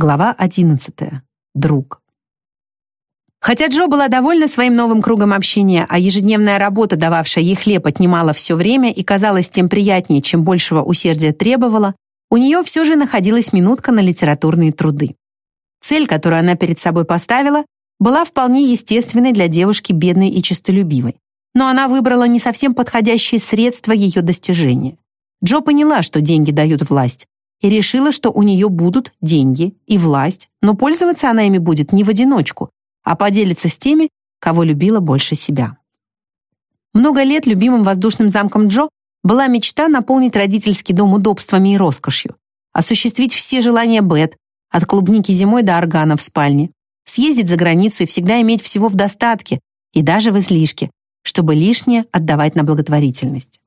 Глава 11. Друг. Хотя Джо была довольна своим новым кругом общения, а ежедневная работа, дававшая ей хлеб, отнимала все время и казалась тем приятнее, чем большего усердия требовала, у нее все же находилась минутка на литературные труды. Цель, которую она перед собой поставила, была вполне естественной для девушки бедной и честолюбивой. Но она выбрала не совсем подходящее средство ее достижения. Джо поняла, что деньги дают власть, и решила, что у нее будут деньги и власть, но пользоваться она ими будет не в одиночку, а поделиться с теми, кого любила больше себя. Много лет любимым воздушным замком Джо была мечта наполнить родительский дом удобствами и роскошью, осуществить все желания Бет, от клубники зимой до органа в спальне, съездить за границу и всегда иметь всего в достатке и даже в излишке, чтобы лишнее отдавать на благотворительность.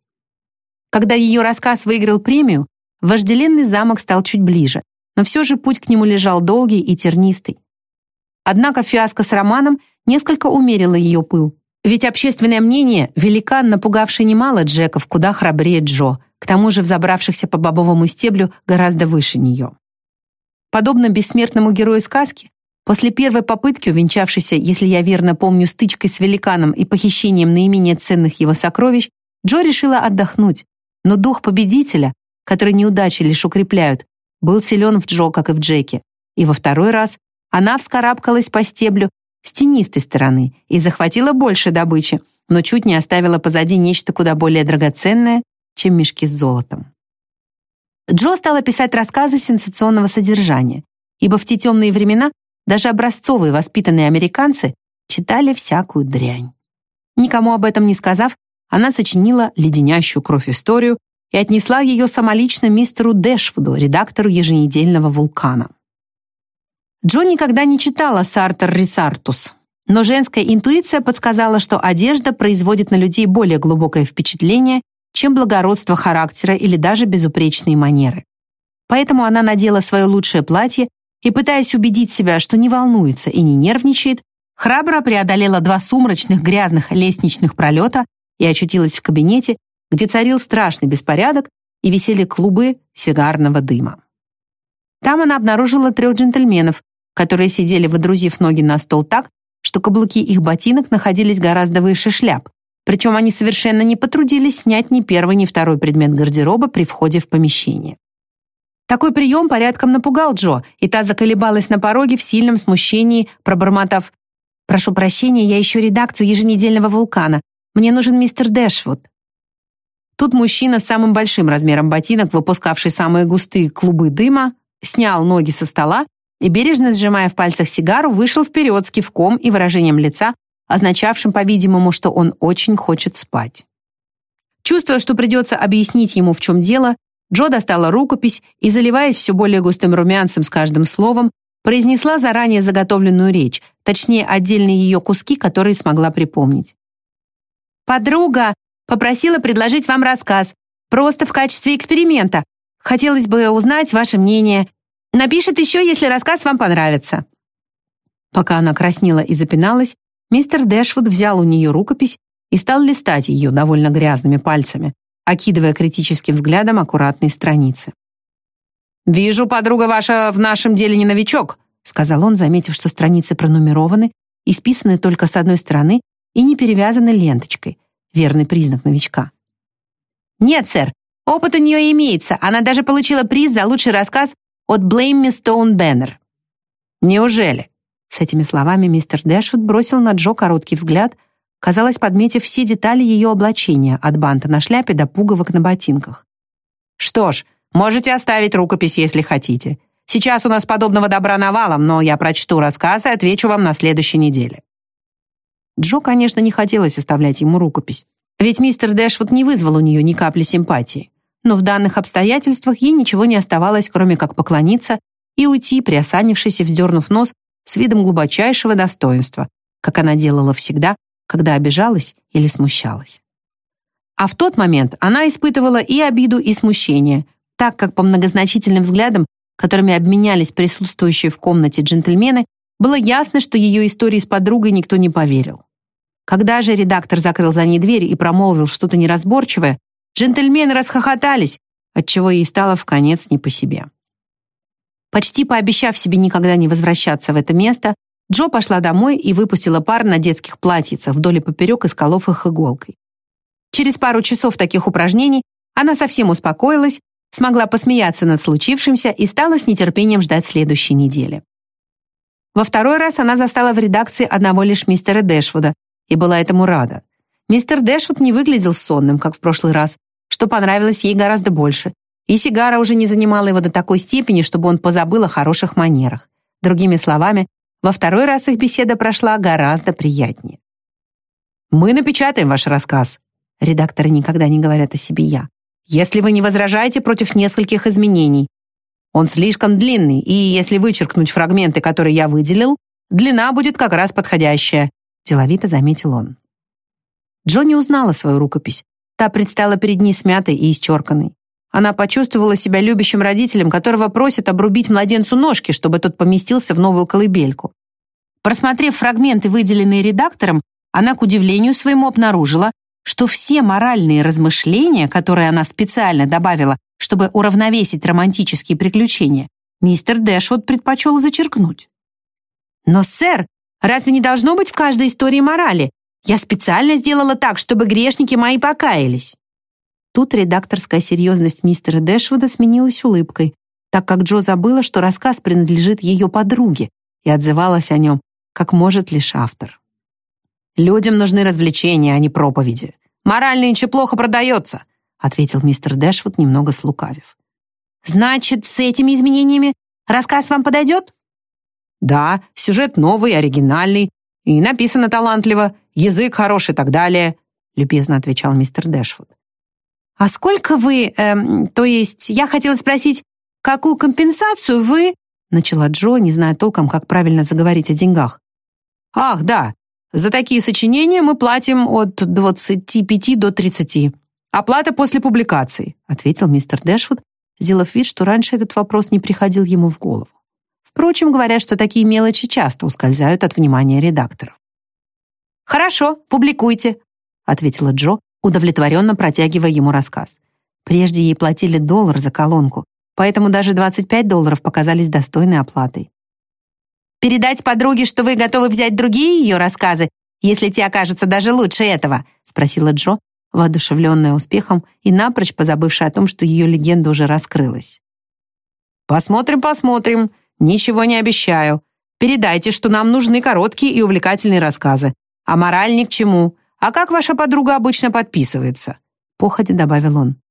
Когда ее рассказ выиграл премию, Вожделенный замок стал чуть ближе, но все же путь к нему лежал долгий и тернистый. Однако фиаско с романом несколько умерило ее пыл. Ведь общественное мнение, великан, напугавший немало Джеков, куда храбрее Джо, к тому же взобравшихся по бобовому стеблю гораздо выше нее. Подобно бессмертному герою сказки, после первой попытки, увенчавшейся, если я верно помню, стычкой с великаном и похищением наименее ценных его сокровищ, Джо решила отдохнуть, но дух победителя, которые неудачи лишь укрепляют, был силен в Джо, как и в Джеке. И во второй раз она вскарабкалась по стеблю с тенистой стороны и захватила больше добычи, но чуть не оставила позади нечто куда более драгоценное, чем мешки с золотом. Джо стала писать рассказы сенсационного содержания, ибо в те темные времена даже образцовые воспитанные американцы читали всякую дрянь. Никому об этом не сказав, она сочинила леденящую кровь историю и отнесла ее самолично мистеру Дэшвуду, редактору еженедельного «Вулкана». Джо никогда не читала «Сартер Рисартус», но женская интуиция подсказала, что одежда производит на людей более глубокое впечатление, чем благородство характера или даже безупречные манеры. Поэтому она надела свое лучшее платье и, пытаясь убедить себя, что не волнуется и не нервничает, храбро преодолела два сумрачных грязных лестничных пролета и очутилась в кабинете, где царил страшный беспорядок и висели клубы сигарного дыма. Там она обнаружила трех джентльменов, которые сидели, выдрузив ноги на стол так, что каблуки их ботинок находились гораздо выше шляп, причем они совершенно не потрудились снять ни первый, ни второй предмет гардероба при входе в помещение. Такой прием порядком напугал Джо, и та заколебалась на пороге в сильном смущении, пробормотав «Прошу прощения, я ищу редакцию еженедельного вулкана. Мне нужен мистер Дэшвуд». Тут мужчина с самым большим размером ботинок, выпускавший самые густые клубы дыма, снял ноги со стола и, бережно сжимая в пальцах сигару, вышел вперед с кивком и выражением лица, означавшим, по-видимому, что он очень хочет спать. Чувствуя, что придется объяснить ему, в чем дело, Джо достала рукопись и, заливаясь все более густым румянцем с каждым словом, произнесла заранее заготовленную речь, точнее, отдельные ее куски, которые смогла припомнить. «Подруга, Попросила предложить вам рассказ. Просто в качестве эксперимента. Хотелось бы узнать ваше мнение. Напишет еще, если рассказ вам понравится». Пока она краснела и запиналась, мистер Дэшвуд взял у нее рукопись и стал листать ее довольно грязными пальцами, окидывая критическим взглядом аккуратные страницы. «Вижу, подруга ваша в нашем деле не новичок», сказал он, заметив, что страницы пронумерованы, исписаны только с одной стороны и не перевязаны ленточкой, верный признак новичка. «Нет, сэр, опыт у нее имеется. Она даже получила приз за лучший рассказ от Blame Me Stone Banner». «Неужели?» С этими словами мистер Дэшвуд бросил на Джо короткий взгляд, казалось, подметив все детали ее облачения, от банта на шляпе до пуговок на ботинках. «Что ж, можете оставить рукопись, если хотите. Сейчас у нас подобного добра навалом, но я прочту рассказ и отвечу вам на следующей неделе». Джо, конечно, не хотелось оставлять ему рукопись, ведь мистер Дэшвуд не вызвал у нее ни капли симпатии. Но в данных обстоятельствах ей ничего не оставалось, кроме как поклониться и уйти, приосанившись и вздернув нос, с видом глубочайшего достоинства, как она делала всегда, когда обижалась или смущалась. А в тот момент она испытывала и обиду, и смущение, так как по многозначительным взглядам, которыми обменялись присутствующие в комнате джентльмены, было ясно, что ее истории с подругой никто не поверил. Когда же редактор закрыл за ней дверь и промолвил что-то неразборчивое, джентльмены расхохотались, отчего ей стало в конец не по себе. Почти пообещав себе никогда не возвращаться в это место, Джо пошла домой и выпустила пар на детских платьицах вдоль и поперек, исколов их иголкой. Через пару часов таких упражнений она совсем успокоилась, смогла посмеяться над случившимся и стала с нетерпением ждать следующей недели. Во второй раз она застала в редакции одного лишь мистера Дэшвуда и была этому рада. Мистер Дэшвуд не выглядел сонным, как в прошлый раз, что понравилось ей гораздо больше, и сигара уже не занимала его до такой степени, чтобы он позабыл о хороших манерах. Другими словами, во второй раз их беседа прошла гораздо приятнее. «Мы напечатаем ваш рассказ», редакторы никогда не говорят о себе «я», если вы не возражаете против нескольких изменений. Он слишком длинный, и если вычеркнуть фрагменты, которые я выделил, длина будет как раз подходящая», деловито заметил он. Джонни узнала свою рукопись. Та предстала перед ней смятой и исчерканной. Она почувствовала себя любящим родителем, которого просят обрубить младенцу ножки, чтобы тот поместился в новую колыбельку. Просмотрев фрагменты, выделенные редактором, она, к удивлению своему, обнаружила, что все моральные размышления, которые она специально добавила, чтобы уравновесить романтические приключения, мистер Дэшвуд предпочел зачеркнуть. «Но, сэр, разве не должно быть в каждой истории морали? Я специально сделала так, чтобы грешники мои покаялись». Тут редакторская серьезность мистера Дэшвуда сменилась улыбкой, так как Джо забыла, что рассказ принадлежит ее подруге и отзывалась о нем, как может лишь автор. «Людям нужны развлечения, а не проповеди. Мораль нынче плохо продается», ответил мистер Дэшвуд, немного слукавив. «Значит, с этими изменениями рассказ вам подойдет?» «Да, сюжет новый, оригинальный, и написано талантливо, язык хороший и так далее», любезно отвечал мистер Дэшвуд. «А сколько вы, эм, то есть, я хотела спросить, какую компенсацию вы...» начала Джо, не зная толком, как правильно заговорить о деньгах. «Ах, да, за такие сочинения мы платим от 25 до 30. Оплата после публикации», ответил мистер Дэшвуд, сделав вид, что раньше этот вопрос не приходил ему в голову. Впрочем, говорят, что такие мелочи часто ускользают от внимания редакторов. «Хорошо, публикуйте», ответила Джо, удовлетворенно протягивая ему рассказ. Прежде ей платили доллар за колонку, поэтому даже 25 долларов показались достойной оплатой. «Передать подруге, что вы готовы взять другие ее рассказы, если те окажутся даже лучше этого?» спросила Джо, воодушевленная успехом и напрочь позабывшая о том, что ее легенда уже раскрылась. «Посмотрим, посмотрим. Ничего не обещаю. Передайте, что нам нужны короткие и увлекательные рассказы. А мораль ни к чему. «А как ваша подруга обычно подписывается?» Походя добавил он.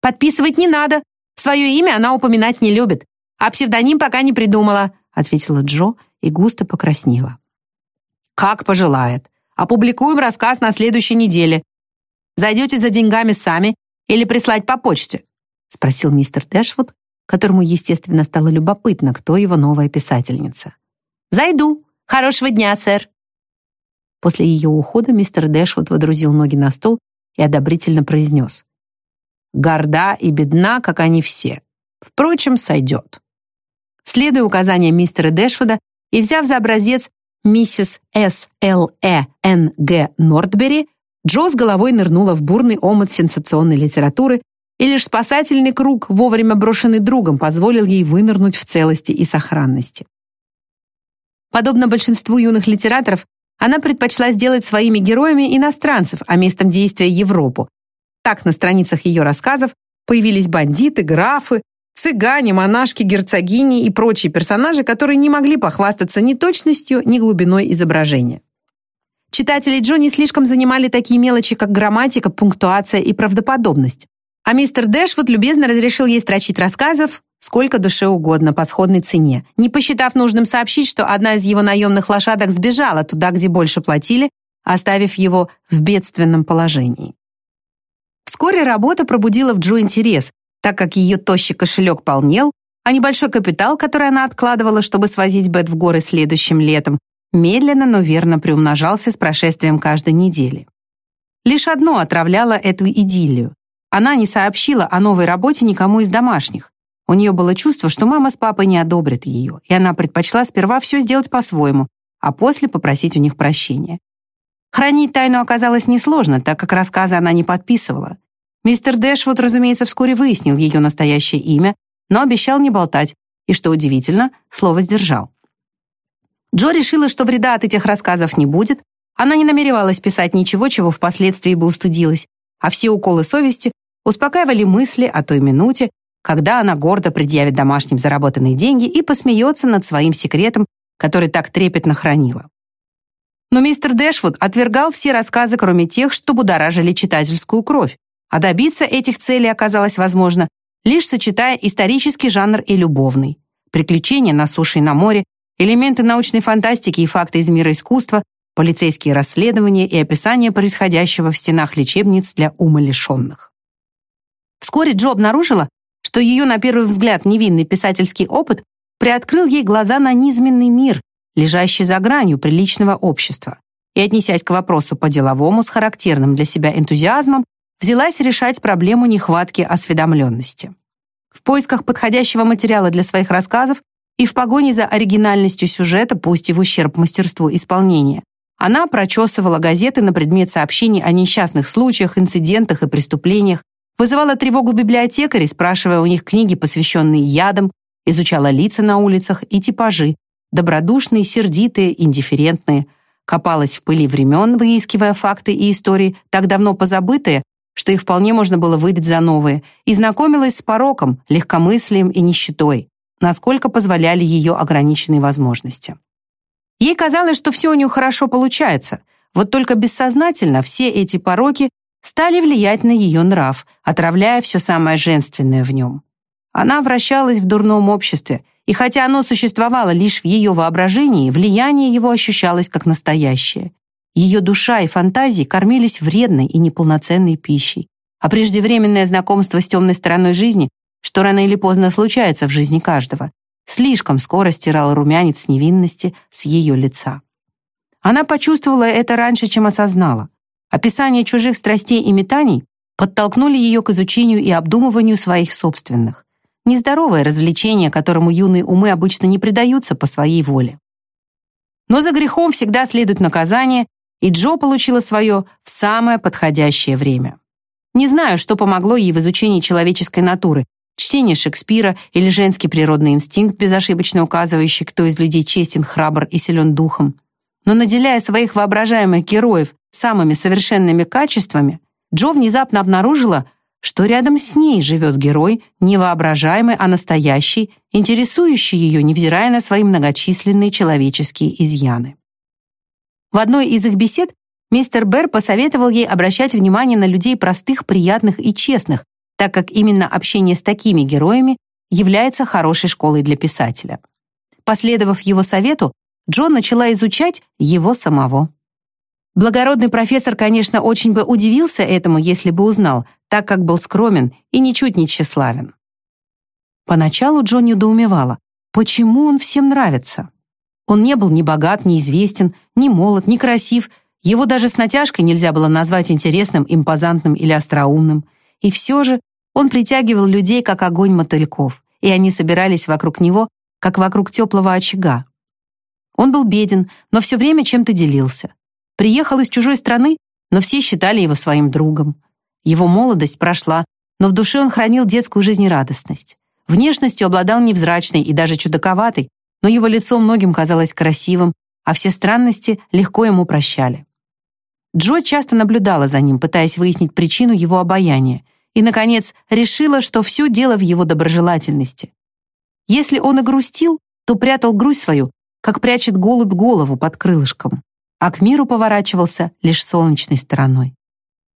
«Подписывать не надо. Свое имя она упоминать не любит. А псевдоним пока не придумала», ответила Джо и густо покраснела. «Как пожелает. Опубликуем рассказ на следующей неделе. Зайдете за деньгами сами или прислать по почте?» спросил мистер Дэшвуд, которому, естественно, стало любопытно, кто его новая писательница. «Зайду. Хорошего дня, сэр!» После ее ухода мистер Дэшвуд водрузил ноги на стол и одобрительно произнес. «Горда и бедна, как они все. Впрочем, сойдет». Следуя указаниям мистера Дэшвуда и взяв за образец миссис С. Л. Э. Н. Г. Нортбери, Джо с головой нырнула в бурный омут сенсационной литературы, и лишь спасательный круг, вовремя брошенный другом, позволил ей вынырнуть в целости и сохранности. Подобно большинству юных литераторов, она предпочла сделать своими героями иностранцев, а местом действия Европу. Так на страницах ее рассказов появились бандиты, графы, цыгане, монашки, герцогини и прочие персонажи, которые не могли похвастаться ни точностью, ни глубиной изображения. Читателей Джо не слишком занимали такие мелочи, как грамматика, пунктуация и правдоподобность. А мистер Дэшвуд любезно разрешил ей строчить рассказов, сколько душе угодно по сходной цене, не посчитав нужным сообщить, что одна из его наемных лошадок сбежала туда, где больше платили, оставив его в бедственном положении. Вскоре работа пробудила в Джо интерес, так как ее тощий кошелек полнел, а небольшой капитал, который она откладывала, чтобы свозить Бет в горы следующим летом, медленно, но верно приумножался с прошествием каждой недели. Лишь одно отравляло эту идиллию. Она не сообщила о новой работе никому из домашних. У нее было чувство, что мама с папой не одобрят ее, и она предпочла сперва все сделать по-своему, а после попросить у них прощения. Хранить тайну оказалось несложно, так как рассказы она не подписывала. Мистер Дэшвуд, разумеется, вскоре выяснил ее настоящее имя, но обещал не болтать и, что удивительно, слово сдержал. Джо решила, что вреда от этих рассказов не будет, она не намеревалась писать ничего, чего впоследствии бы устыдилась, а все уколы совести успокаивали мысли о той минуте, когда она гордо предъявит домашним заработанные деньги и посмеется над своим секретом, который так трепетно хранила. Но мистер Дэшвуд отвергал все рассказы, кроме тех, что будоражили читательскую кровь, а добиться этих целей оказалось возможно, лишь сочетая исторический жанр и любовный. Приключения на суше и на море, элементы научной фантастики и факты из мира искусства, полицейские расследования и описание происходящего в стенах лечебниц для умалишенных. Вскоре Джо обнаружила, что ее, на первый взгляд, невинный писательский опыт приоткрыл ей глаза на низменный мир, лежащий за гранью приличного общества. И, отнесясь к вопросу по-деловому с характерным для себя энтузиазмом, взялась решать проблему нехватки осведомленности. В поисках подходящего материала для своих рассказов и в погоне за оригинальностью сюжета, пусть и в ущерб мастерству исполнения, она прочесывала газеты на предмет сообщений о несчастных случаях, инцидентах и преступлениях, вызывала тревогу библиотекарей, спрашивая у них книги, посвященные ядам, изучала лица на улицах и типажи, добродушные, сердитые, индифферентные, копалась в пыли времен, выискивая факты и истории, так давно позабытые, что их вполне можно было выдать за новые, и знакомилась с пороком, легкомыслием и нищетой, насколько позволяли ее ограниченные возможности. Ей казалось, что все у нее хорошо получается, вот только бессознательно все эти пороки стали влиять на ее нрав, отравляя все самое женственное в нем. Она вращалась в дурном обществе, и хотя оно существовало лишь в ее воображении, влияние его ощущалось как настоящее. Ее душа и фантазии кормились вредной и неполноценной пищей. А преждевременное знакомство с темной стороной жизни, что рано или поздно случается в жизни каждого, слишком скоро стирало румянец невинности с ее лица. Она почувствовала это раньше, чем осознала. Описание чужих страстей и метаний подтолкнули ее к изучению и обдумыванию своих собственных. Нездоровое развлечение, которому юные умы обычно не предаются по своей воле. Но за грехом всегда следует наказание, и Джо получила свое в самое подходящее время. Не знаю, что помогло ей в изучении человеческой натуры, чтение Шекспира или женский природный инстинкт, безошибочно указывающий, кто из людей честен, храбр и силен духом. Но наделяя своих воображаемых героев самыми совершенными качествами, Джо внезапно обнаружила, что рядом с ней живет герой, не воображаемый, а настоящий, интересующий ее, невзирая на свои многочисленные человеческие изъяны. В одной из их бесед мистер Берр посоветовал ей обращать внимание на людей простых, приятных и честных, так как именно общение с такими героями является хорошей школой для писателя. Последовав его совету, Джон начала изучать его самого. Благородный профессор, конечно, очень бы удивился этому, если бы узнал, так как был скромен и ничуть не тщеславен. Поначалу Джон недоумевала, почему он всем нравится. Он не был ни богат, ни известен, ни молод, ни красив, его даже с натяжкой нельзя было назвать интересным, импозантным или остроумным. И все же он притягивал людей, как огонь мотыльков, и они собирались вокруг него, как вокруг теплого очага. Он был беден, но все время чем-то делился. Приехал из чужой страны, но все считали его своим другом. Его молодость прошла, но в душе он хранил детскую жизнерадостность. Внешностью обладал невзрачной и даже чудаковатой, но его лицо многим казалось красивым, а все странности легко ему прощали. Джо часто наблюдала за ним, пытаясь выяснить причину его обаяния, и, наконец, решила, что все дело в его доброжелательности. Если он и грустил, то прятал грусть свою, как прячет голубь голову под крылышком а к миру поворачивался лишь солнечной стороной.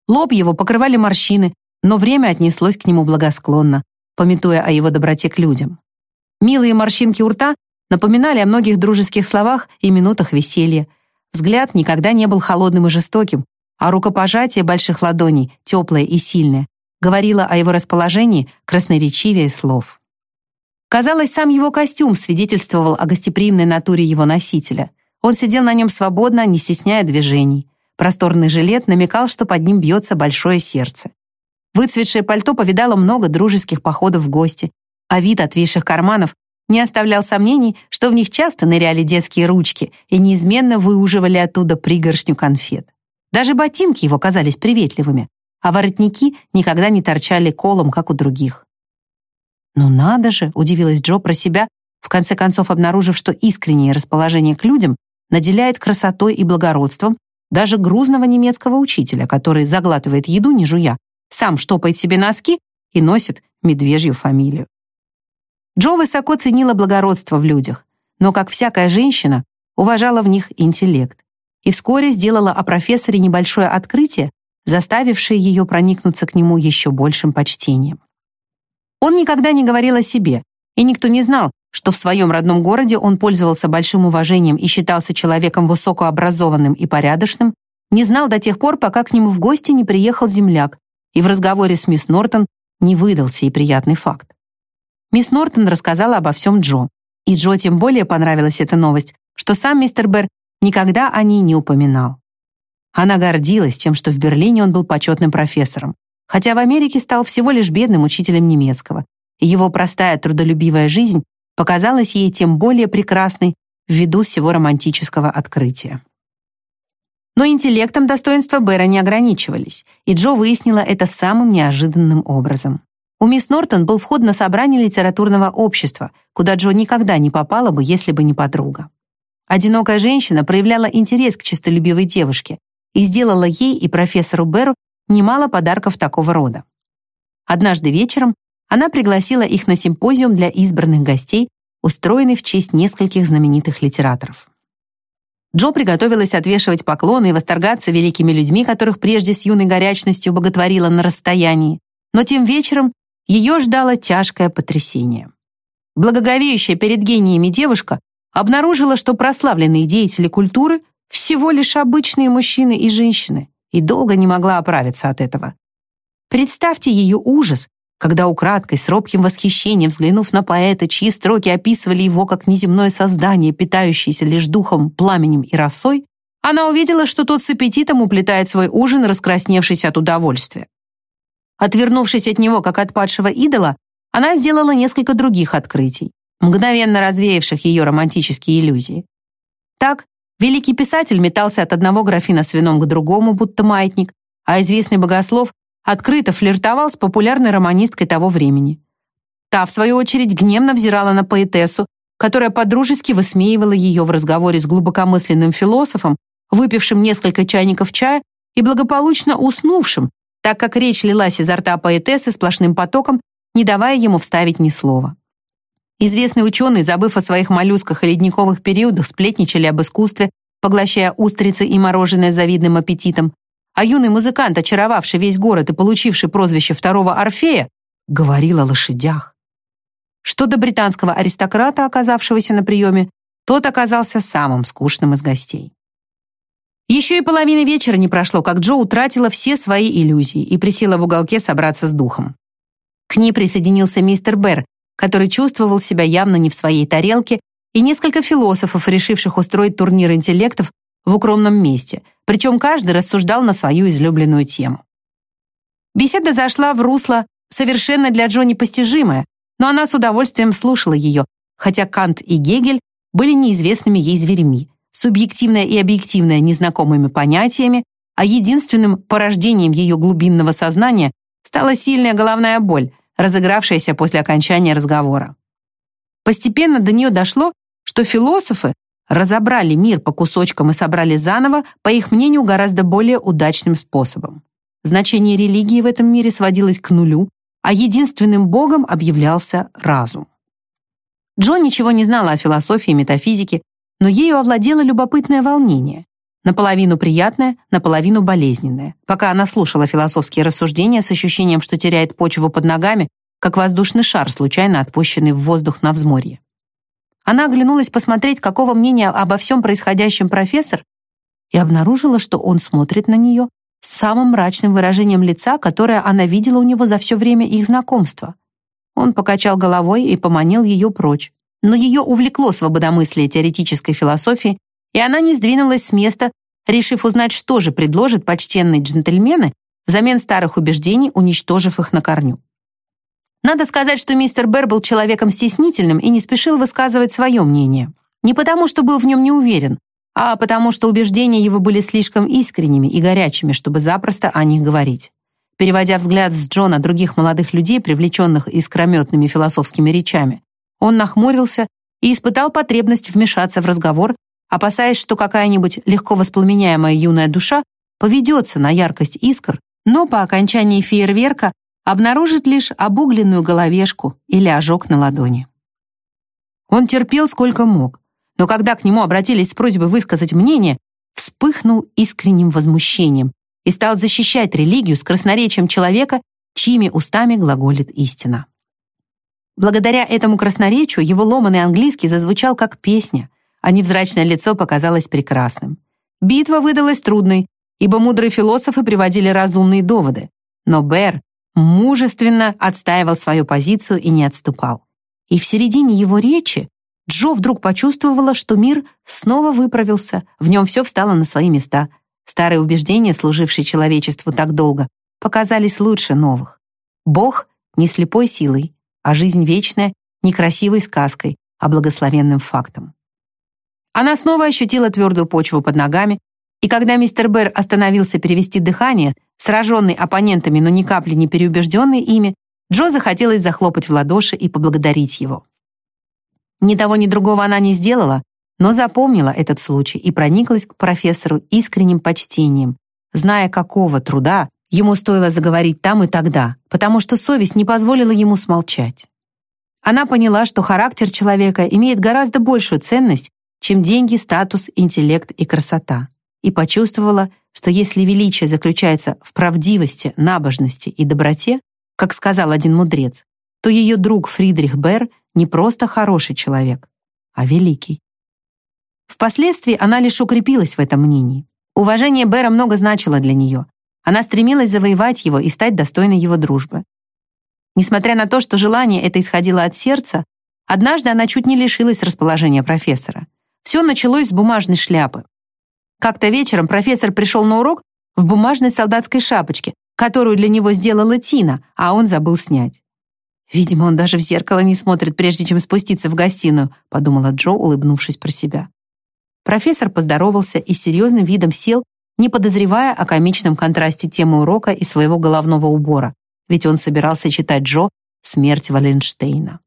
Лоб его покрывали морщины, но время отнеслось к нему благосклонно, пометуя о его доброте к людям. Милые морщинки у рта напоминали о многих дружеских словах и минутах веселья. Взгляд никогда не был холодным и жестоким, а рукопожатие больших ладоней, теплое и сильное, говорило о его расположении красноречивее слов. Казалось, сам его костюм свидетельствовал о гостеприимной натуре его носителя. Он сидел на нем свободно, не стесняя движений. Просторный жилет намекал, что под ним бьется большое сердце. Выцветшее пальто повидало много дружеских походов в гости, а вид отвисших карманов не оставлял сомнений, что в них часто ныряли детские ручки и неизменно выуживали оттуда пригоршню конфет. Даже ботинки его казались приветливыми, а воротники никогда не торчали колом, как у других. «Ну надо же!» — удивилась Джо про себя, в конце концов обнаружив, что искреннее расположение к людям наделяет красотой и благородством даже грузного немецкого учителя, который заглатывает еду, не жуя, сам штопает себе носки и носит медвежью фамилию. Джо высоко ценила благородство в людях, но, как всякая женщина, уважала в них интеллект и вскоре сделала о профессоре небольшое открытие, заставившее ее проникнуться к нему еще большим почтением. Он никогда не говорил о себе, и никто не знал, что в своем родном городе он пользовался большим уважением и считался человеком высокообразованным и порядочным, не знал до тех пор, пока к нему в гости не приехал земляк, и в разговоре с мисс Нортон не выдал сей приятный факт. Мисс Нортон рассказала обо всем Джо, и Джо тем более понравилась эта новость, что сам мистер Берр никогда о ней не упоминал. Она гордилась тем, что в Берлине он был почетным профессором, хотя в Америке стал всего лишь бедным учителем немецкого, и его простая трудолюбивая жизнь показалась ей тем более прекрасной ввиду всего романтического открытия. Но интеллектом достоинства Бэра не ограничивались, и Джо выяснила это самым неожиданным образом. У мисс Нортон был вход на собрание литературного общества, куда Джо никогда не попала бы, если бы не подруга. Одинокая женщина проявляла интерес к честолюбивой девушке и сделала ей и профессору Беру немало подарков такого рода. Однажды вечером она пригласила их на симпозиум для избранных гостей, устроенный в честь нескольких знаменитых литераторов. Джо приготовилась отвешивать поклоны и восторгаться великими людьми, которых прежде с юной горячностью боготворила на расстоянии, но тем вечером ее ждало тяжкое потрясение. Благоговеющая перед гениями девушка обнаружила, что прославленные деятели культуры всего лишь обычные мужчины и женщины, и долго не могла оправиться от этого. Представьте ее ужас, когда украдкой, с робким восхищением взглянув на поэта, чьи строки описывали его как неземное создание, питающееся лишь духом, пламенем и росой, она увидела, что тот с аппетитом уплетает свой ужин, раскрасневшись от удовольствия. Отвернувшись от него, как от падшего идола, она сделала несколько других открытий, мгновенно развеявших ее романтические иллюзии. Так, великий писатель метался от одного графина с вином к другому, будто маятник, а известный богослов открыто флиртовал с популярной романисткой того времени. Та, в свою очередь, гневно взирала на поэтессу, которая подружески высмеивала ее в разговоре с глубокомысленным философом, выпившим несколько чайников чая и благополучно уснувшим, так как речь лилась изо рта поэтессы сплошным потоком, не давая ему вставить ни слова. Известный ученый, забыв о своих моллюсках и ледниковых периодах, сплетничали об искусстве, поглощая устрицы и мороженое с завидным аппетитом, а юный музыкант, очаровавший весь город и получивший прозвище второго Орфея, говорил о лошадях. Что до британского аристократа, оказавшегося на приеме, тот оказался самым скучным из гостей. Еще и половины вечера не прошло, как Джо утратила все свои иллюзии и присела в уголке собраться с духом. К ней присоединился мистер Берр, который чувствовал себя явно не в своей тарелке, и несколько философов, решивших устроить турнир интеллектов в укромном месте, причем каждый рассуждал на свою излюбленную тему. Беседа зашла в русло совершенно для Джо непостижимое, но она с удовольствием слушала ее, хотя Кант и Гегель были неизвестными ей зверями, субъективное и объективное незнакомыми понятиями, а единственным порождением ее глубинного сознания стала сильная головная боль, разыгравшаяся после окончания разговора. Постепенно до нее дошло, что философы разобрали мир по кусочкам и собрали заново, по их мнению, гораздо более удачным способом. Значение религии в этом мире сводилось к нулю, а единственным богом объявлялся разум. Джо ничего не знала о философии и метафизике, но ею овладело любопытное волнение, наполовину приятное, наполовину болезненное, пока она слушала философские рассуждения с ощущением, что теряет почву под ногами, как воздушный шар, случайно отпущенный в воздух на взморье. Она оглянулась посмотреть, какого мнения обо всем происходящем профессор, и обнаружила, что он смотрит на нее с самым мрачным выражением лица, которое она видела у него за все время их знакомства. Он покачал головой и поманил ее прочь. Но ее увлекло свободомыслие теоретической философии, и она не сдвинулась с места, решив узнать, что же предложат почтенные джентльмены взамен старых убеждений, уничтожив их на корню. Надо сказать, что мистер Берр был человеком стеснительным и не спешил высказывать свое мнение. Не потому, что был в нем не уверен, а потому, что убеждения его были слишком искренними и горячими, чтобы запросто о них говорить. Переводя взгляд с Джона других молодых людей, привлеченных искрометными философскими речами, он нахмурился и испытал потребность вмешаться в разговор, опасаясь, что какая-нибудь легко воспламеняемая юная душа поведется на яркость искр, но по окончании фейерверка обнаружит лишь обугленную головешку или ожог на ладони. Он терпел сколько мог, но когда к нему обратились с просьбой высказать мнение, вспыхнул искренним возмущением и стал защищать религию с красноречием человека, чьими устами глаголит истина. Благодаря этому красноречию его ломаный английский зазвучал как песня, а невзрачное лицо показалось прекрасным. Битва выдалась трудной, ибо мудрые философы приводили разумные доводы, но Бэр мужественно отстаивал свою позицию и не отступал. И в середине его речи Джо вдруг почувствовала, что мир снова выправился, в нем все встало на свои места. Старые убеждения, служившие человечеству так долго, показались лучше новых. Бог не слепой силой, а жизнь вечная не красивой сказкой, а благословенным фактом. Она снова ощутила твердую почву под ногами, и когда мистер Берр остановился перевести дыхание, сраженный оппонентами, но ни капли не переубежденный ими, Джо захотелось захлопать в ладоши и поблагодарить его. Ни того, ни другого она не сделала, но запомнила этот случай и прониклась к профессору искренним почтением, зная, какого труда ему стоило заговорить там и тогда, потому что совесть не позволила ему смолчать. Она поняла, что характер человека имеет гораздо большую ценность, чем деньги, статус, интеллект и красота, и почувствовала, что если величие заключается в правдивости, набожности и доброте, как сказал один мудрец, то ее друг Фридрих Берр не просто хороший человек, а великий. Впоследствии она лишь укрепилась в этом мнении. Уважение Бера много значило для нее. Она стремилась завоевать его и стать достойной его дружбы. Несмотря на то, что желание это исходило от сердца, однажды она чуть не лишилась расположения профессора. Все началось с бумажной шляпы. Как-то вечером профессор пришел на урок в бумажной солдатской шапочке, которую для него сделала Тина, а он забыл снять. «Видимо, он даже в зеркало не смотрит, прежде чем спуститься в гостиную», подумала Джо, улыбнувшись про себя. Профессор поздоровался и серьезным видом сел, не подозревая о комичном контрасте темы урока и своего головного убора, ведь он собирался читать Джо «Смерть Валенштейна».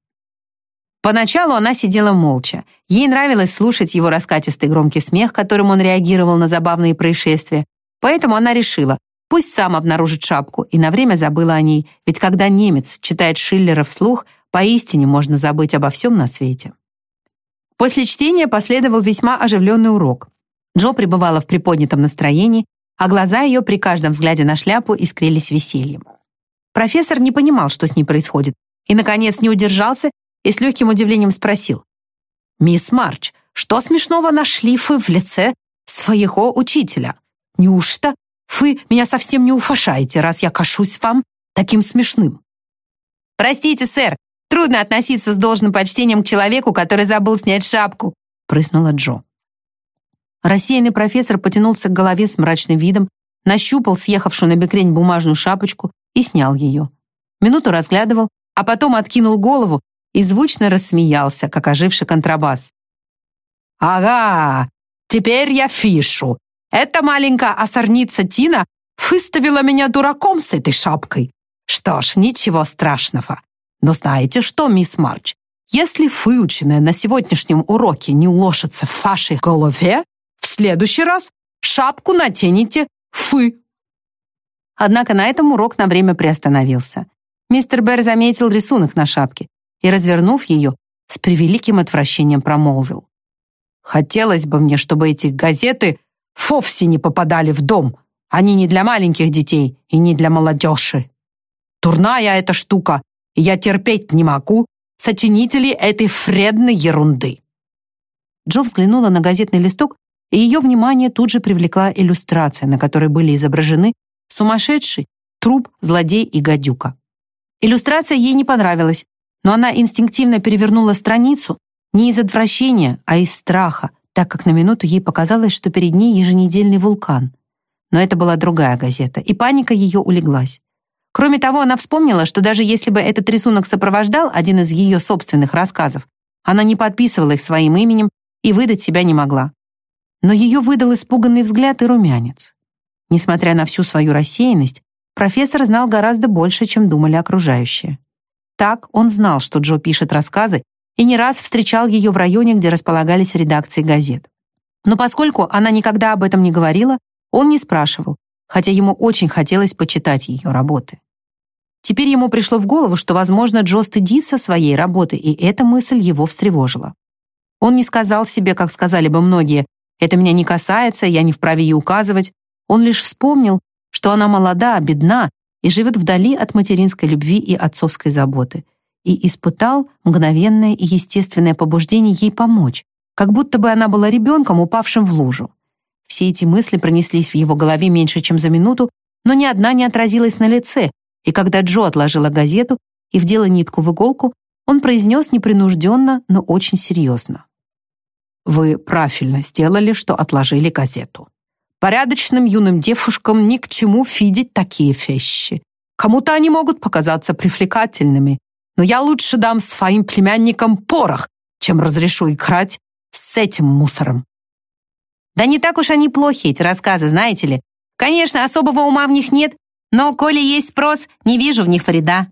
Поначалу она сидела молча. Ей нравилось слушать его раскатистый громкий смех, которым он реагировал на забавные происшествия, поэтому она решила, Пусть сам обнаружит шапку, и на время забыла о ней, ведь когда немец читает Шиллера вслух, поистине можно забыть обо всем на свете. После чтения последовал весьма оживленный урок. Джо пребывала в приподнятом настроении, а глаза ее при каждом взгляде на шляпу искрились весельем. Профессор не понимал, что с ней происходит, и, наконец, не удержался и с легким удивлением спросил. «Мисс Марч, что смешного нашли вы в лице своего учителя? Неужто вы меня совсем не уфашаете, раз я кашусь вам таким смешным. Простите, сэр, трудно относиться с должным почтением к человеку, который забыл снять шапку, прыснула Джо. Рассеянный профессор потянулся к голове с мрачным видом, нащупал съехавшую на бекрень бумажную шапочку и снял ее. Минуту разглядывал, а потом откинул голову и звучно рассмеялся, как оживший контрабас. «Ага, теперь я фишу. Эта маленькая осорница Тина выставила меня дураком с этой шапкой. Что ж, ничего страшного. Но знаете что, мисс Марч, если выученное на сегодняшнем уроке не уложится в вашей голове, в следующий раз шапку натяните вы. Однако на этом урок на время приостановился. Мистер Берр заметил рисунок на шапке и, развернув ее, с превеликим отвращением промолвил. «Хотелось бы мне, чтобы эти газеты вовсе не попадали в дом. Они не для маленьких детей и не для молодежи. Турная эта штука, и я терпеть не могу сочинителей этой вредной ерунды. Джо взглянула на газетный листок, и ее внимание тут же привлекла иллюстрация, на которой были изображены сумасшедший, труп, злодей и гадюка. Иллюстрация ей не понравилась, но она инстинктивно перевернула страницу не из отвращения, а из страха, так как на минуту ей показалось, что перед ней еженедельный вулкан. Но это была другая газета, и паника ее улеглась. Кроме того, она вспомнила, что даже если бы этот рисунок сопровождал один из ее собственных рассказов, она не подписывала их своим именем и выдать себя не могла. Но ее выдал испуганный взгляд и румянец. Несмотря на всю свою рассеянность, профессор знал гораздо больше, чем думали окружающие. Так он знал, что Джо пишет рассказы и не раз встречал ее в районе, где располагались редакции газет. Но поскольку она никогда об этом не говорила, он не спрашивал, хотя ему очень хотелось почитать ее работы. Теперь ему пришло в голову, что, возможно, Джо стыдится своей работы, и эта мысль его встревожила. Он не сказал себе, как сказали бы многие, «Это меня не касается, я не вправе ей указывать». Он лишь вспомнил, что она молода, бедна и живет вдали от материнской любви и отцовской заботы, и испытал мгновенное и естественное побуждение ей помочь, как будто бы она была ребенком, упавшим в лужу. Все эти мысли пронеслись в его голове меньше, чем за минуту, но ни одна не отразилась на лице, и когда Джо отложила газету и вдела нитку в иголку, он произнес непринужденно, но очень серьезно. «Вы правильно сделали, что отложили газету. Порядочным юным девушкам ни к чему видеть такие вещи. Кому-то они могут показаться привлекательными, но я лучше дам своим племянникам порох, чем разрешу играть с этим мусором. Да не так уж они плохи, эти рассказы, знаете ли. Конечно, особого ума в них нет, но, коли есть спрос, не вижу в них вреда.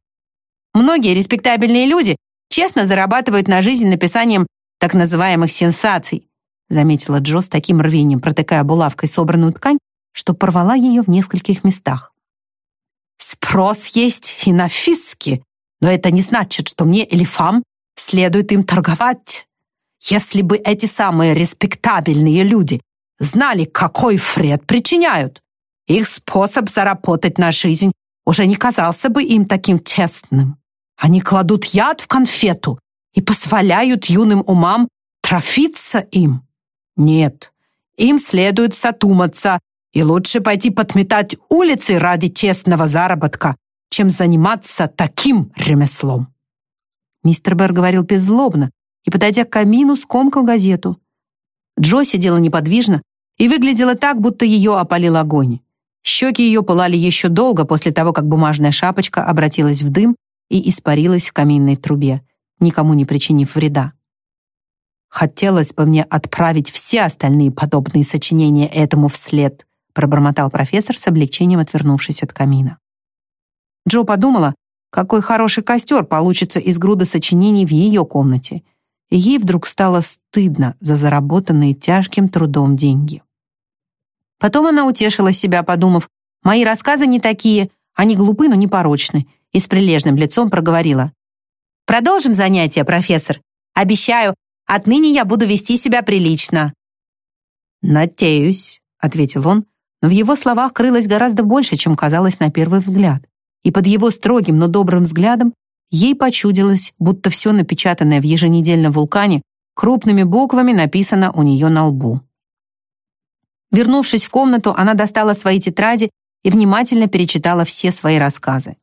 Многие респектабельные люди честно зарабатывают на жизнь написанием так называемых сенсаций, заметила Джо с таким рвением, протыкая булавкой собранную ткань, что порвала ее в нескольких местах. «Спрос есть и на фиски, но это не значит, что мне или фам следует им торговать. Если бы эти самые респектабельные люди знали, какой вред причиняют, их способ заработать на жизнь уже не казался бы им таким честным. Они кладут яд в конфету и позволяют юным умам трофиться им. Нет, им следует задуматься, и лучше пойти подметать улицы ради честного заработка, чем заниматься таким ремеслом. Мистер Берр говорил беззлобно и, подойдя к камину, скомкал газету. Джо сидела неподвижно и выглядела так, будто ее опалил огонь. Щеки ее пылали еще долго после того, как бумажная шапочка обратилась в дым и испарилась в каминной трубе, никому не причинив вреда. «Хотелось бы мне отправить все остальные подобные сочинения этому вслед», пробормотал профессор с облегчением, отвернувшись от камина. Джо подумала, какой хороший костер получится из груды сочинений в ее комнате, и ей вдруг стало стыдно за заработанные тяжким трудом деньги. Потом она утешила себя, подумав, «Мои рассказы не такие, они глупы, но не порочны», и с прилежным лицом проговорила. «Продолжим занятия, профессор. Обещаю, отныне я буду вести себя прилично». «Надеюсь», — ответил он, но в его словах крылось гораздо больше, чем казалось на первый взгляд и под его строгим, но добрым взглядом ей почудилось, будто все напечатанное в еженедельном вулкане крупными буквами написано у нее на лбу. Вернувшись в комнату, она достала свои тетради и внимательно перечитала все свои рассказы.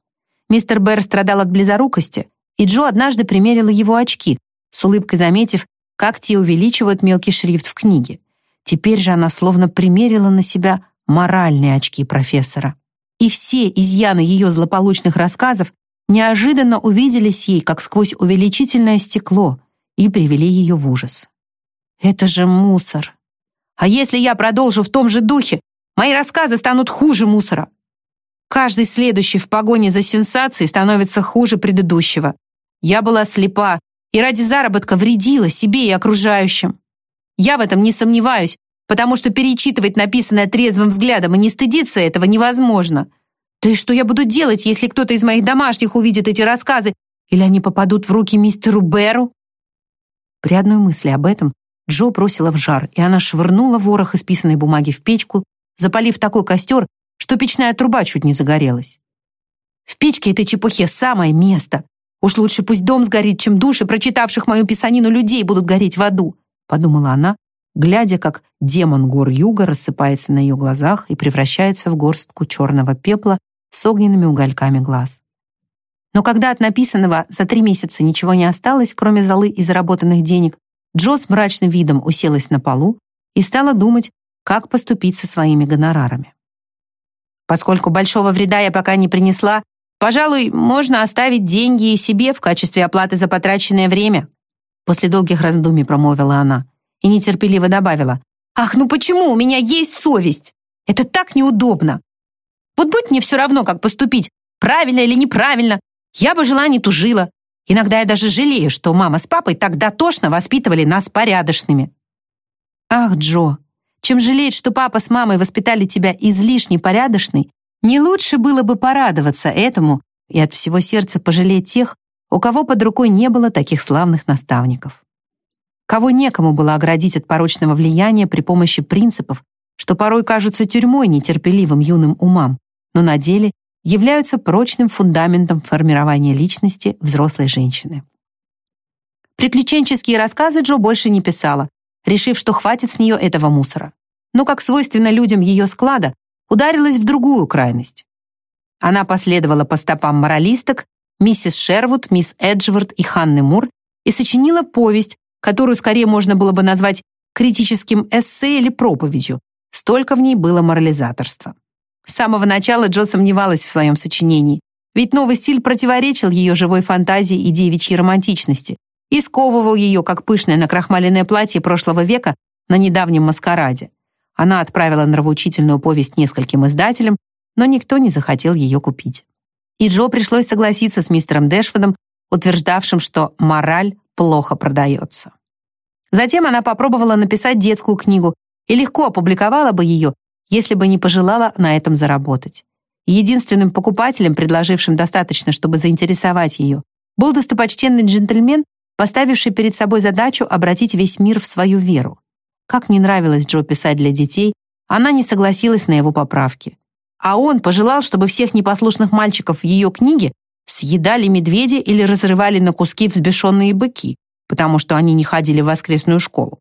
Мистер Берр страдал от близорукости, и Джо однажды примерила его очки, с улыбкой заметив, как те увеличивают мелкий шрифт в книге. Теперь же она словно примерила на себя моральные очки профессора и все изъяны ее злополучных рассказов неожиданно увиделись ей, как сквозь увеличительное стекло, и привели ее в ужас. «Это же мусор! А если я продолжу в том же духе, мои рассказы станут хуже мусора!» Каждый следующий в погоне за сенсацией становится хуже предыдущего. Я была слепа и ради заработка вредила себе и окружающим. Я в этом не сомневаюсь, потому что перечитывать написанное трезвым взглядом и не стыдиться этого невозможно. Да и что я буду делать, если кто-то из моих домашних увидит эти рассказы, или они попадут в руки мистеру Беру? При одной мысли об этом Джо бросила в жар, и она швырнула ворох исписанной бумаги в печку, запалив такой костер, что печная труба чуть не загорелась. В печке этой чепухе самое место. Уж лучше пусть дом сгорит, чем души, прочитавших мою писанину людей, будут гореть в аду, подумала она, глядя, как демон гор юга рассыпается на ее глазах и превращается в горстку черного пепла с огненными угольками глаз. Но когда от написанного за три месяца ничего не осталось, кроме золы и заработанных денег, Джо с мрачным видом уселась на полу и стала думать, как поступить со своими гонорарами. Поскольку большого вреда я пока не принесла, пожалуй, можно оставить деньги себе в качестве оплаты за потраченное время. После долгих раздумий промолвила она и нетерпеливо добавила. «Ах, ну почему? У меня есть совесть! Это так неудобно! Вот будь мне все равно, как поступить, правильно или неправильно, я бы жила не тужила. Иногда я даже жалею, что мама с папой так дотошно воспитывали нас порядочными». «Ах, Джо, чем жалеть, что папа с мамой воспитали тебя излишне порядочной, не лучше было бы порадоваться этому и от всего сердца пожалеть тех, у кого под рукой не было таких славных наставников. Кого некому было оградить от порочного влияния при помощи принципов, что порой кажутся тюрьмой нетерпеливым юным умам, но на деле являются прочным фундаментом формирования личности взрослой женщины. Приключенческие рассказы Джо больше не писала, решив, что хватит с нее этого мусора. Но, как свойственно людям ее склада, ударилась в другую крайность. Она последовала по стопам моралисток, миссис Шервуд, мисс Эджворд и Ханны Мур и сочинила повесть, которую скорее можно было бы назвать критическим эссе или проповедью. Столько в ней было морализаторства. С самого начала Джо сомневалась в своем сочинении, ведь новый стиль противоречил ее живой фантазии и девичьей романтичности и сковывал ее, как пышное накрахмаленное платье прошлого века на недавнем маскараде. Она отправила нравоучительную повесть нескольким издателям, но никто не захотел ее купить. И Джо пришлось согласиться с мистером Дэшфордом, утверждавшим, что мораль плохо продается. Затем она попробовала написать детскую книгу и легко опубликовала бы ее, если бы не пожелала на этом заработать. Единственным покупателем, предложившим достаточно, чтобы заинтересовать ее, был достопочтенный джентльмен, поставивший перед собой задачу обратить весь мир в свою веру. Как не нравилось Джо писать для детей, она не согласилась на его поправки. А он пожелал, чтобы всех непослушных мальчиков в ее книге съедали медведи или разрывали на куски взбешенные быки, потому что они не ходили в воскресную школу.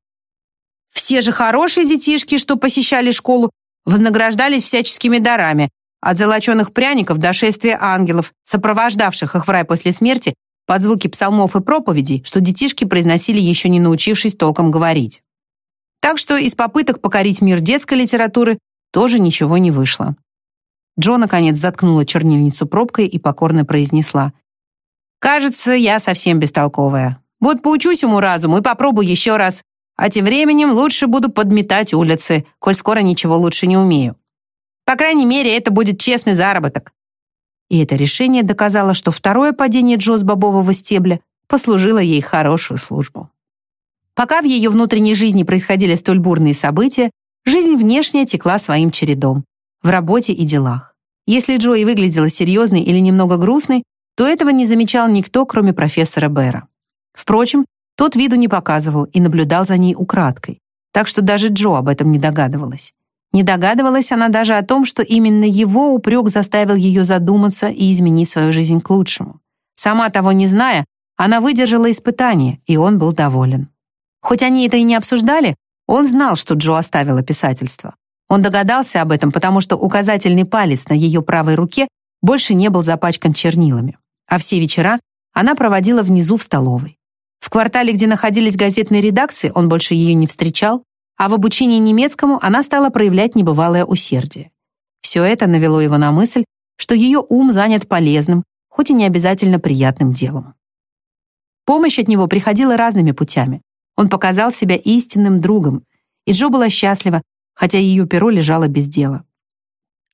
Все же хорошие детишки, что посещали школу, вознаграждались всяческими дарами, от золоченых пряников до шествия ангелов, сопровождавших их в рай после смерти, под звуки псалмов и проповедей, что детишки произносили еще не научившись толком говорить. Так что из попыток покорить мир детской литературы тоже ничего не вышло. Джо, наконец, заткнула чернильницу пробкой и покорно произнесла. «Кажется, я совсем бестолковая. Вот поучусь уму-разуму и попробую еще раз. А тем временем лучше буду подметать улицы, коль скоро ничего лучше не умею. По крайней мере, это будет честный заработок». И это решение доказало, что второе падение Джо с бобового стебля послужило ей хорошую службу. Пока в ее внутренней жизни происходили столь бурные события, жизнь внешняя текла своим чередом, в работе и делах. Если Джои выглядела серьезной или немного грустной, то этого не замечал никто, кроме профессора Бэра. Впрочем, тот виду не показывал и наблюдал за ней украдкой, так что даже Джо об этом не догадывалась. Не догадывалась она даже о том, что именно его упрек заставил ее задуматься и изменить свою жизнь к лучшему. Сама того не зная, она выдержала испытание, и он был доволен. Хоть они это и не обсуждали, он знал, что Джо оставила писательство. Он догадался об этом, потому что указательный палец на ее правой руке больше не был запачкан чернилами. А все вечера она проводила внизу в столовой. В квартале, где находились газетные редакции, он больше ее не встречал, а в обучении немецкому она стала проявлять небывалое усердие. Все это навело его на мысль, что ее ум занят полезным, хоть и не обязательно приятным делом. Помощь от него приходила разными путями. Он показал себя истинным другом, и Джо была счастлива, хотя ее перо лежало без дела.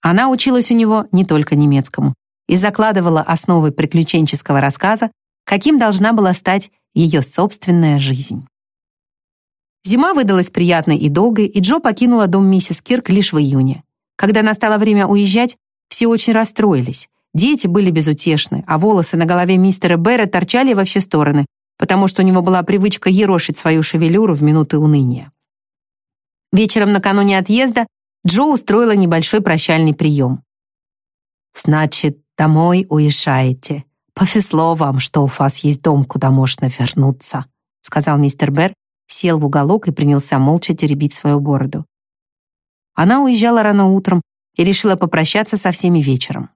Она училась у него не только немецкому и закладывала основы приключенческого рассказа, каким должна была стать ее собственная жизнь. Зима выдалась приятной и долгой, и Джо покинула дом миссис Кирк лишь в июне. Когда настало время уезжать, все очень расстроились. Дети были безутешны, а волосы на голове мистера Бэра торчали во все стороны, потому что у него была привычка ерошить свою шевелюру в минуты уныния. Вечером накануне отъезда Джо устроила небольшой прощальный прием. «Значит, домой уезжаете. Повезло вам, что у вас есть дом, куда можно вернуться», сказал мистер Берр, сел в уголок и принялся молча теребить свою бороду. Она уезжала рано утром и решила попрощаться со всеми вечером.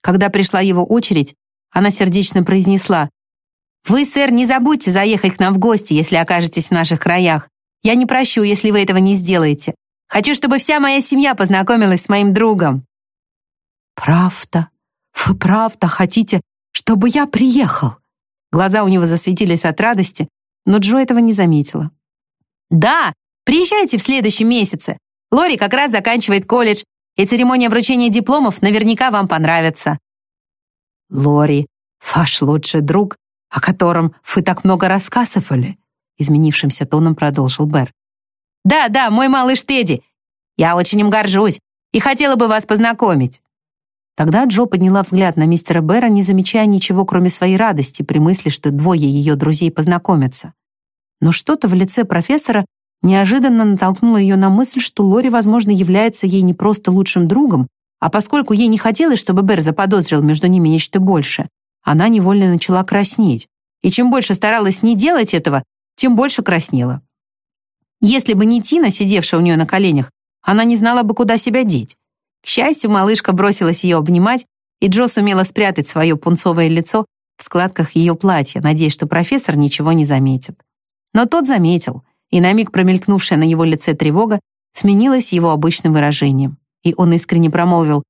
Когда пришла его очередь, она сердечно произнесла вы, сэр, не забудьте заехать к нам в гости, если окажетесь в наших краях. Я не прощу, если вы этого не сделаете. Хочу, чтобы вся моя семья познакомилась с моим другом». «Правда? Вы правда хотите, чтобы я приехал?» Глаза у него засветились от радости, но Джо этого не заметила. «Да, приезжайте в следующем месяце. Лори как раз заканчивает колледж, и церемония вручения дипломов наверняка вам понравится». «Лори, ваш лучший друг, о котором вы так много рассказывали», изменившимся тоном продолжил Бер. «Да, да, мой малыш Тедди. Я очень им горжусь и хотела бы вас познакомить». Тогда Джо подняла взгляд на мистера Бера, не замечая ничего, кроме своей радости при мысли, что двое ее друзей познакомятся. Но что-то в лице профессора неожиданно натолкнуло ее на мысль, что Лори, возможно, является ей не просто лучшим другом, а поскольку ей не хотелось, чтобы Бер заподозрил между ними нечто большее, она невольно начала краснеть. И чем больше старалась не делать этого, тем больше краснела. Если бы не Тина, сидевшая у нее на коленях, она не знала бы, куда себя деть. К счастью, малышка бросилась ее обнимать, и Джо сумела спрятать свое пунцовое лицо в складках ее платья, надеясь, что профессор ничего не заметит. Но тот заметил, и на миг промелькнувшая на его лице тревога сменилась его обычным выражением. И он искренне промолвил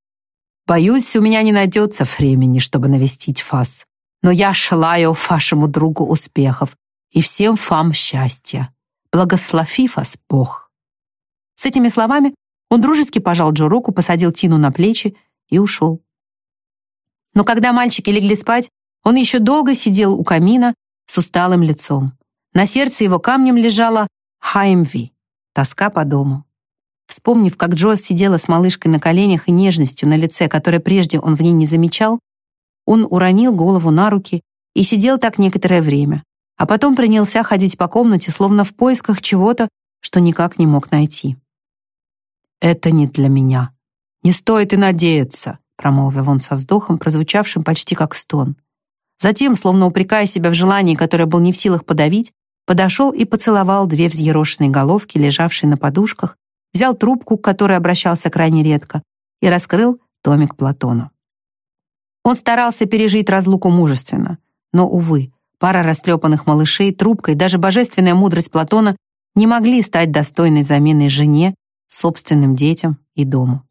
Боюсь, у меня не найдется времени, чтобы навестить вас. Но я желаю вашему другу успехов и всем вам счастья. Благослови вас Бог». С этими словами он дружески пожал Джо руку, посадил Тину на плечи и ушел. Но когда мальчики легли спать, он еще долго сидел у камина с усталым лицом. На сердце его камнем лежала Хаймви, тоска по дому. Вспомнив, как Джоз сидела с малышкой на коленях и нежностью на лице, которой прежде он в ней не замечал, он уронил голову на руки и сидел так некоторое время, а потом принялся ходить по комнате, словно в поисках чего-то, что никак не мог найти. «Это не для меня. Не стоит и надеяться», промолвил он со вздохом, прозвучавшим почти как стон. Затем, словно упрекая себя в желании, которое был не в силах подавить, подошел и поцеловал две взъерошенные головки, лежавшие на подушках, взял трубку, к которой обращался крайне редко, и раскрыл томик Платона. Он старался пережить разлуку мужественно, но, увы, пара растрепанных малышей, трубка и даже божественная мудрость Платона не могли стать достойной заменой жене, собственным детям и дому.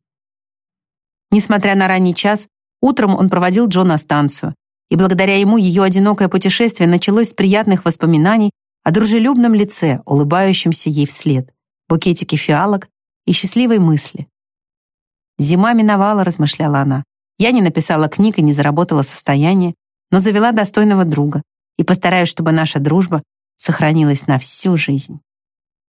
Несмотря на ранний час, утром он проводил Джо на станцию, и благодаря ему ее одинокое путешествие началось с приятных воспоминаний о дружелюбном лице, улыбающемся ей вслед, букетике фиалок и счастливой мысли. «Зима миновала», — размышляла она. «Я не написала книг и не заработала состояние, но завела достойного друга и постараюсь, чтобы наша дружба сохранилась на всю жизнь».